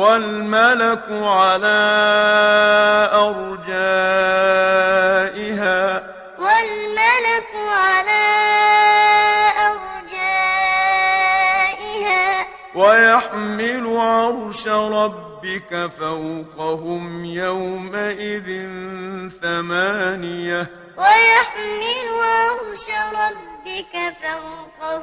وَالْمَلَكُ عَلَىٰ أَرْجَائِهَا ۚ. وَيَحْمِلُ عَرْشَ رَبِّكَ فَوْقَهُمْ يَوْمَئِذٍ ثَمَانِيَةٌ. وَيَحْمِلُ عَرْشَ رَبِّكَ فَوْقَهُمْ